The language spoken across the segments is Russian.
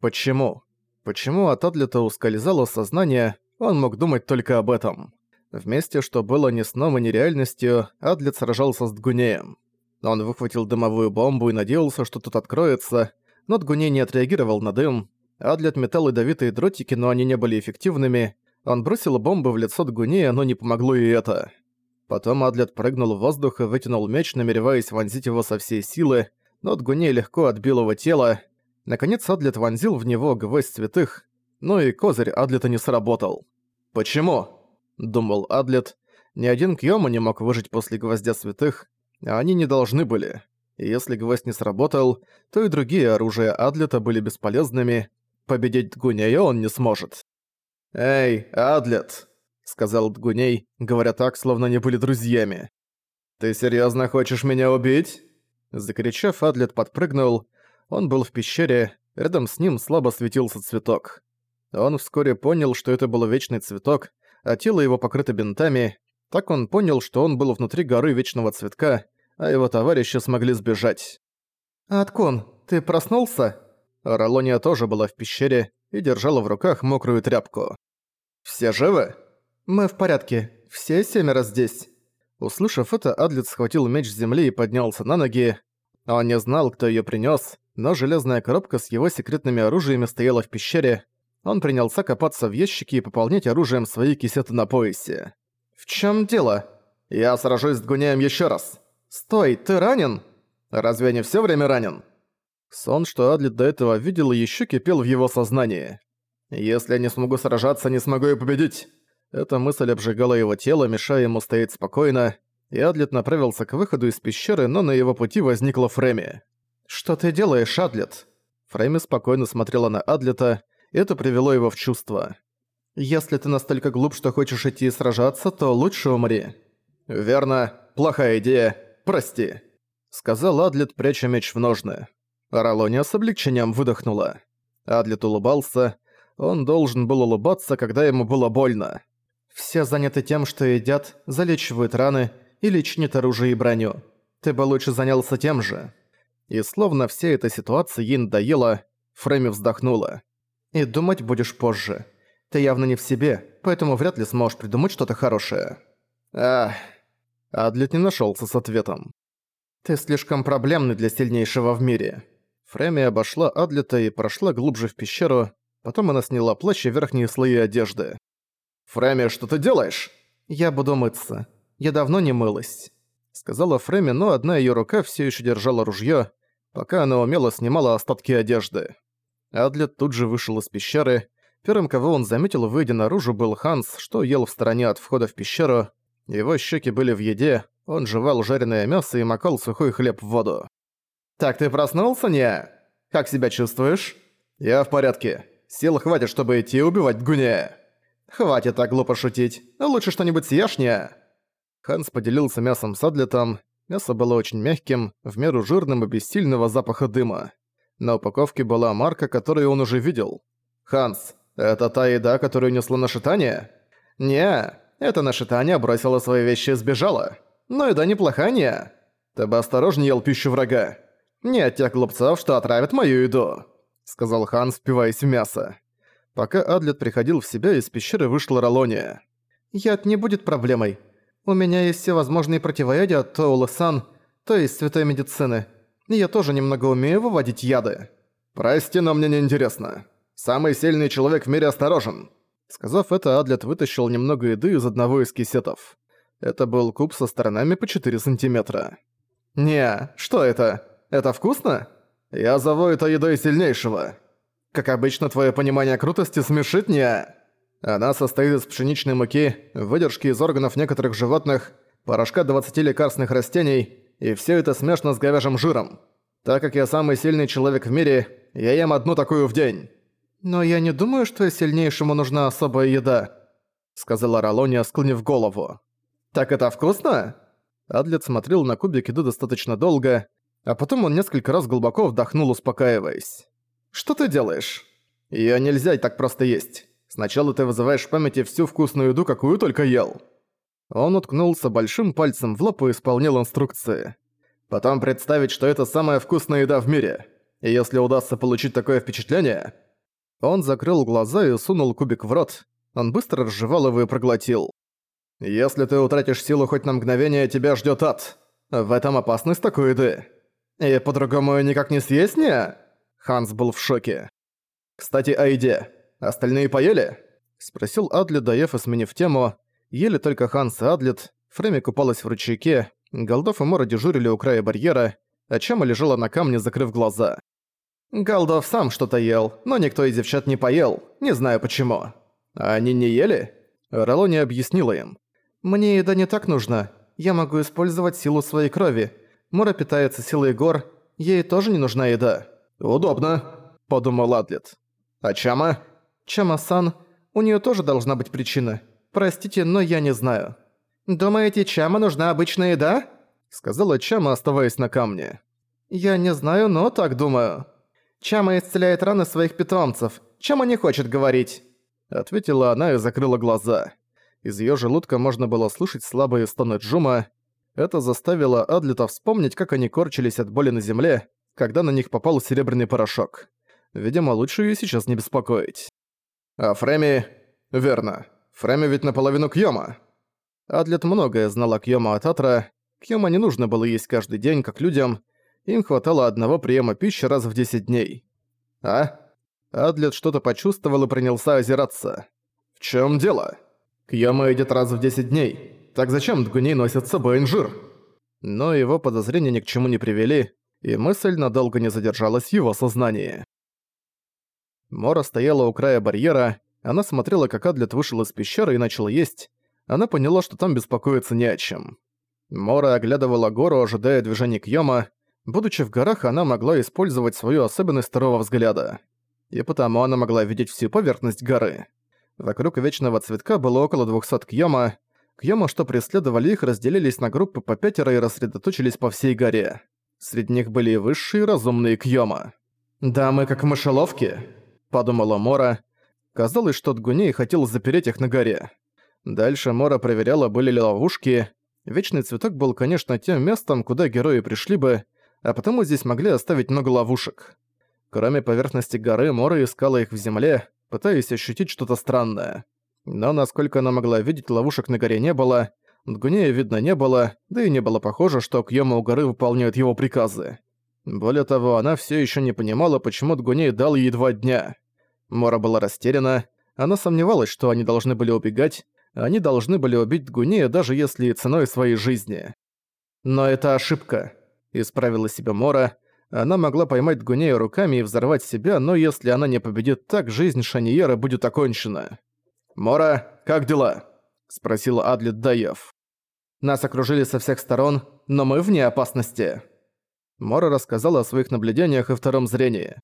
Почему? Почему от Адлета ускользало сознание, он мог думать только об этом. Вместе, что было ни сном и ни реальностью, Адлет сражался с Дгунеем. Он выхватил дымовую бомбу и надеялся, что тут откроется, но Дгуней не отреагировал на дым. Адлет метал ядовитые дротики, но они не были эффективными. Он бросил бомбы в лицо Дгунея, но не помогло и это. Потом Адлет прыгнул в воздух и вытянул меч, намереваясь вонзить его со всей силы, но Дгуней легко отбил его тело. Наконец Адлет вонзил в него гвоздь святых, но и козырь Адлета не сработал. «Почему?» – думал Адлет. Ни один Кьёма не мог выжить после гвоздя святых, а они не должны были. И если гвоздь не сработал, то и другие оружия Адлета были бесполезными. Победить Дгунея он не сможет. «Эй, Адлет!» — сказал Дгуней, говоря так, словно они были друзьями. «Ты серьезно хочешь меня убить?» Закричав, Адлет подпрыгнул. Он был в пещере, рядом с ним слабо светился цветок. Он вскоре понял, что это был вечный цветок, а тело его покрыто бинтами. Так он понял, что он был внутри горы вечного цветка, а его товарищи смогли сбежать. «Аткон, ты проснулся?» Ролония тоже была в пещере и держала в руках мокрую тряпку. «Все живы?» «Мы в порядке. Все семеро здесь». Услышав это, Адлет схватил меч с земли и поднялся на ноги. Он не знал, кто её принёс, но железная коробка с его секретными оружиями стояла в пещере. Он принялся копаться в ящике и пополнять оружием свои кисеты на поясе. «В чём дело?» «Я сражусь с Гуняем ещё раз». «Стой, ты ранен?» «Разве я не всё время ранен?» Сон, что Адлет до этого видел, ещё кипел в его сознании. «Если я не смогу сражаться, не смогу и победить!» Эта мысль обжигала его тело, мешая ему стоять спокойно, и Адлет направился к выходу из пещеры, но на его пути возникла Фреми. «Что ты делаешь, Адлет?» Фреми спокойно смотрела на Адлета, это привело его в чувство. «Если ты настолько глуп, что хочешь идти и сражаться, то лучше умри». «Верно. Плохая идея. Прости», — сказал Адлет, пряча меч в ножны. Ролония с облегчением выдохнула. Адлет улыбался. Он должен был улыбаться, когда ему было больно. «Все заняты тем, что едят, залечивают раны или чинят оружие и броню. Ты бы лучше занялся тем же». И словно вся эта ситуация ей надоела, Фрейми вздохнула. «И думать будешь позже. Ты явно не в себе, поэтому вряд ли сможешь придумать что-то хорошее». «Ах...» Адлет не нашелся с ответом. «Ты слишком проблемный для сильнейшего в мире». Фрейми обошла Адлета и прошла глубже в пещеру, потом она сняла плащ и верхние слои одежды. «Фрейми, что ты делаешь?» «Я буду мыться. Я давно не мылась», — сказала Фрейми, но одна её рука всё ещё держала ружьё, пока она умело снимала остатки одежды. Адлет тут же вышел из пещеры. Первым, кого он заметил, выйдя наружу, был Ханс, что ел в стороне от входа в пещеру. Его щеки были в еде, он жевал жареное мясо и макал сухой хлеб в воду. «Так ты проснулся, не? Как себя чувствуешь?» «Я в порядке. Сил хватит, чтобы идти убивать Гуня». «Хватит так глупо шутить. Лучше что-нибудь съешь, не?» Ханс поделился мясом с Адлетом. Мясо было очень мягким, в меру жирным и без сильного запаха дыма. На упаковке была марка, которую он уже видел. «Ханс, это та еда, которую несла на шитание?» «Не, это на шитание бросила свои вещи и сбежала. Но еда неплохая, не?» «Ты бы осторожнее ел пищу врага. «Нет тех глупцов, что отравят мою еду», — сказал Хан, впиваясь в мясо. Пока Адлет приходил в себя, из пещеры вышла Ролония. «Яд не будет проблемой. У меня есть все возможные противоядия от Тоула-сан, то есть святой медицины. И я тоже немного умею выводить яды». «Прости, но мне не интересно. Самый сильный человек в мире осторожен». Сказав это, Адлет вытащил немного еды из одного из кисетов. Это был куб со сторонами по 4 сантиметра. «Не, что это?» Это вкусно? Я зову это едой сильнейшего. Как обычно, твое понимание крутости смешит меня. Она состоит из пшеничной муки, выдержки из органов некоторых животных, порошка 20 лекарственных растений, и все это смешано с говяжьим жиром. Так как я самый сильный человек в мире, я ем одну такую в день. «Но я не думаю, что сильнейшему нужна особая еда», — сказала Ролония, склонив голову. «Так это вкусно?» Адлет смотрел на кубик еды достаточно долго, а потом он несколько раз глубоко вдохнул, успокаиваясь. «Что ты делаешь? Её нельзя так просто есть. Сначала ты вызываешь в памяти всю вкусную еду, какую только ел». Он уткнулся большим пальцем в лоб и исполнил инструкции. Потом представить, что это самая вкусная еда в мире. И если удастся получить такое впечатление, Он закрыл глаза и сунул кубик в рот. Он быстро разжевал его и проглотил. «Если ты утратишь силу хоть на мгновение, тебя ждёт ад. В этом опасность такой еды. И по-другому никак не съесть, не?» Ханс был в шоке. «Кстати, о еде. Остальные поели?» Спросил Адлет, доев и сменив тему. Ели только Ханс и Адлет. Фрейми купалась в ручейке. Голдов и Мора дежурили у края барьера, а Чама лежала на камне, закрыв глаза. Голдов сам что-то ел, но никто из девчат не поел. Не знаю почему. А они не ели? Ролони объяснила им. «Мне еда не так нужна. Я могу использовать силу своей крови. Мора питается силой гор. Ей тоже не нужна еда». «Удобно», — подумал Адлет. «А Чама?» «Чама-сан, у нее тоже должна быть причина. Простите, но я не знаю». «Думаете, Чама нужна обычная еда?» Сказала Чама, оставаясь на камне. «Я не знаю, но так думаю. Чама исцеляет раны своих питомцев. Чама не хочет говорить». Ответила она и закрыла глаза. Из её желудка можно было слышать слабые стоны Джума. Это заставило Адлета вспомнить, как они корчились от боли на земле, когда на них попал серебряный порошок. Видимо, лучше её сейчас не беспокоить. А Фреми... Верно. Фреми ведь наполовину Кьёма. Адлет многое знал о Кьёма от Атра. Кьёма не нужно было есть каждый день, как людям. Им хватало одного приема пищи раз в 10 дней. А? Адлет что-то почувствовал и принялся озираться. В чем дело? Кьёма едет раз в 10 дней. Так зачем Дгуней носит с собой инжир? Но его подозрения ни к чему не привели, и мысль надолго не задержалась в его сознании. Мора стояла у края барьера, она смотрела, как Адлет вышел из пещеры и начал есть. Она поняла, что там беспокоиться не о чем. Мора оглядывала гору, ожидая движения Кьёма. Будучи в горах, она могла использовать свою особенность второго взгляда. И потому она могла видеть всю поверхность горы. Вокруг Вечного Цветка было около 200 Кьёма. Кьёма, что преследовали их, разделились на группы по пятеро и рассредоточились по всей горе. Среди них были и высшие разумные Кьёма. «Да мы как мышеловки», — подумала Мора. Казалось, что Дгуней хотел запереть их на горе. Дальше Мора проверяла, были ли ловушки. Вечный Цветок был, конечно, тем местом, куда герои пришли бы, а потому здесь могли оставить много ловушек. Кроме поверхности горы, Мора искала их в земле, пытаясь ощутить что-то странное. Но насколько она могла видеть, ловушек на горе не было, Дгунея видно не было, да и не было похоже, что Кьёма у горы выполняют его приказы. Более того, она все еще не понимала, почему Дгуней дал ей два дня. Мора была растеряна, она сомневалась, что они должны были убегать, они должны были убить Дгунея, даже если и ценой своей жизни. Но это ошибка. Исправила себя Мора, она могла поймать Дгунея руками и взорвать себя, но если она не победит так, жизнь Шаниера будет окончена. «Мора, как дела?» – спросил Адлет Даев. «Нас окружили со всех сторон, но мы вне опасности». Мора рассказала о своих наблюдениях и втором зрении.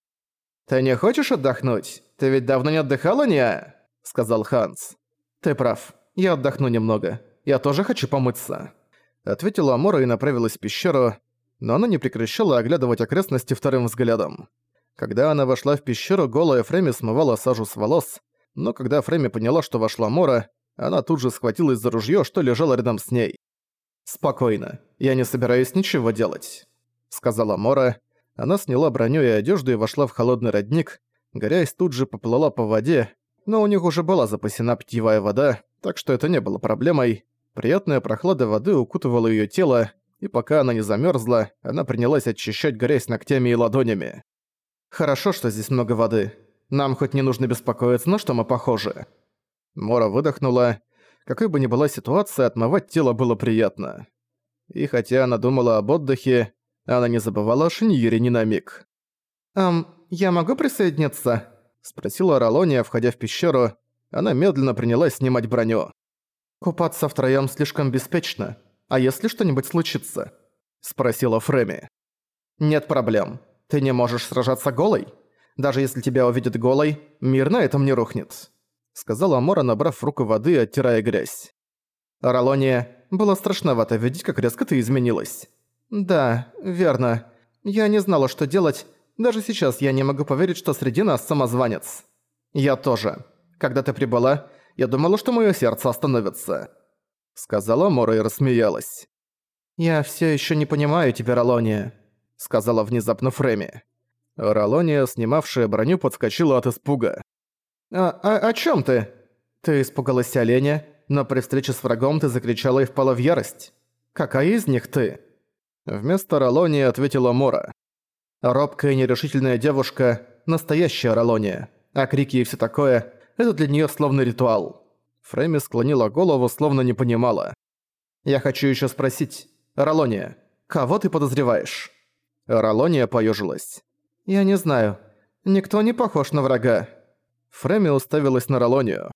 «Ты не хочешь отдохнуть? Ты ведь давно не отдыхала, не?» – сказал Ханс. «Ты прав. Я отдохну немного. Я тоже хочу помыться». Ответила Мора и направилась в пещеру, но она не прекращала оглядывать окрестности вторым взглядом. Когда она вошла в пещеру, голая Фрейми смывала сажу с волос, но когда Фрейми поняла, что вошла Мора, она тут же схватилась за ружье, что лежало рядом с ней. «Спокойно, я не собираюсь ничего делать», — сказала Мора. Она сняла броню и одежду и вошла в холодный родник. Горясь тут же поплыла по воде, но у них уже была запасена питьевая вода, так что это не было проблемой. Приятная прохлада воды укутывала ее тело, и пока она не замерзла, она принялась очищать грязь ногтями и ладонями. «Хорошо, что здесь много воды. Нам хоть не нужно беспокоиться, на что мы похожи». Мора выдохнула. Какой бы ни была ситуация, отмывать тело было приятно. И хотя она думала об отдыхе, она не забывала о Шиньере ни на миг. «Эм, я могу присоединиться?» – спросила Ролония, входя в пещеру. Она медленно принялась снимать броню. «Купаться втроём слишком беспечно. А если что-нибудь случится?» – спросила Фреми. «Нет проблем. Ты не можешь сражаться голой? Даже если тебя увидят голой, мир на этом не рухнет», – сказала Мора, набрав руку воды и оттирая грязь. «Ролония, было страшновато видеть, как резко ты изменилась». «Да, верно. Я не знала, что делать. Даже сейчас я не могу поверить, что среди нас самозванец». «Я тоже. Когда ты прибыла, я думала, что моё сердце остановится сказала Мора и рассмеялась. «Я все еще не понимаю тебя, Ролония», — сказала внезапно Фреми. Ролония, снимавшая броню, подскочила от испуга. «А, а о чем ты?» «Ты испугалась оленя, но при встрече с врагом ты закричала и впала в ярость. Какая из них ты?» Вместо Ролонии ответила Мора. Робкая нерешительная девушка – настоящая Ролония, а крики и все такое – это для нее словно ритуал. Фрейми склонила голову, словно не понимала. «Я хочу еще спросить, Ролония, кого ты подозреваешь?» Ролония поежилась. «Я не знаю. Никто не похож на врага». Фрейми уставилась на Ролонию.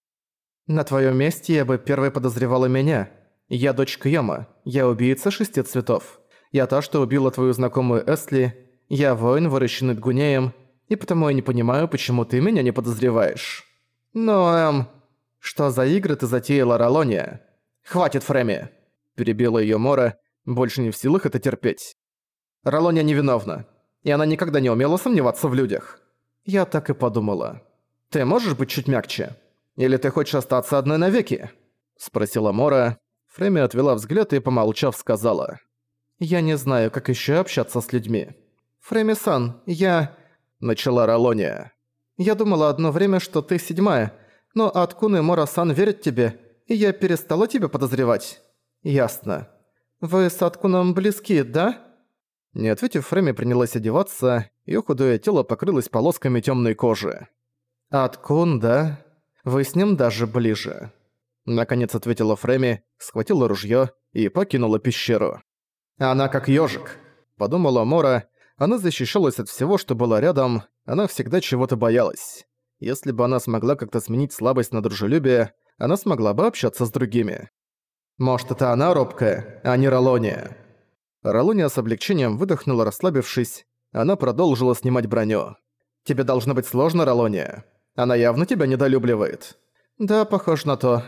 «На твоем месте я бы первой подозревала меня. Я дочь Кьёма. Я убийца шести цветов. Я та, что убила твою знакомую Эсли. Я воин, выращенный Дгунеем. И потому я не понимаю, почему ты меня не подозреваешь». «Но, эм...» «Что за игры ты затеяла, Ролония?» «Хватит, Фреми!» Перебила её Мора, больше не в силах это терпеть. Ролония невиновна, и она никогда не умела сомневаться в людях. Я так и подумала. «Ты можешь быть чуть мягче? Или ты хочешь остаться одной навеки?» Спросила Мора. Фреми отвела взгляд и, помолчав, сказала. «Я не знаю, как ещё общаться с людьми». «Фреми-сан, я...» Начала Ролония. «Я думала одно время, что ты седьмая, но Аткун и Мора-сан верят тебе, и я перестала тебя подозревать». «Ясно. Вы с Аткуном близки, да?» Не ответив, Фрейми принялась одеваться, её худое тело покрылось полосками тёмной кожи. «Аткун, да? Вы с ним даже ближе». Наконец ответила Фрейми, схватила ружьё и покинула пещеру. «Она как ёжик», — подумала Мора. Она защищалась от всего, что было рядом, она всегда чего-то боялась. Если бы она смогла как-то сменить слабость на дружелюбие, она смогла бы общаться с другими. «Может, это она робкая, а не Ролония?» Ролония с облегчением выдохнула, расслабившись. Она продолжила снимать броню. «Тебе должно быть сложно, Ролония. Она явно тебя недолюбливает». «Да, похоже на то».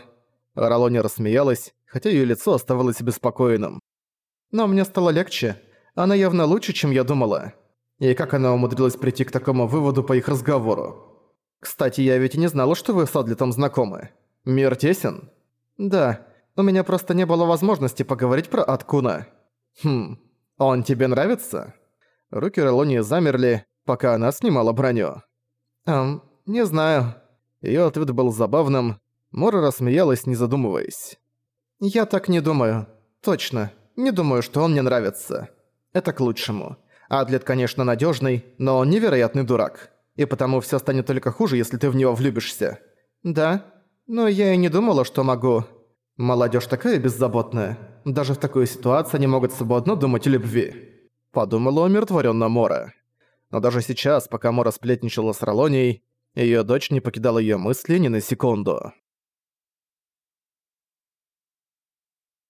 Ролония рассмеялась, хотя её лицо оставалось беспокойным. «Но мне стало легче. Она явно лучше, чем я думала. И как она умудрилась прийти к такому выводу по их разговору? Кстати, я ведь и не знала, что вы с Адлетом знакомы. Мир тесен?» «Да, у меня просто не было возможности поговорить про Аткуна». «Хм, он тебе нравится?» Руки Ролонии замерли, пока она снимала броню. «Эм, не знаю». Её ответ был забавным. Мора рассмеялась, не задумываясь. «Я так не думаю. Точно. Не думаю, что он мне нравится. Это к лучшему. Адлет, конечно, надёжный, но он невероятный дурак. И потому всё станет только хуже, если ты в него влюбишься». «Да? Но я и не думала, что могу...» «Молодежь такая беззаботная. Даже в такой ситуации они могут свободно думать о любви». Подумала умиротворенно Мора. Но даже сейчас, пока Мора сплетничала с Ролонией, её дочь не покидала её мысли ни на секунду.